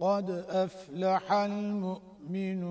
قد أفلح المؤمنون.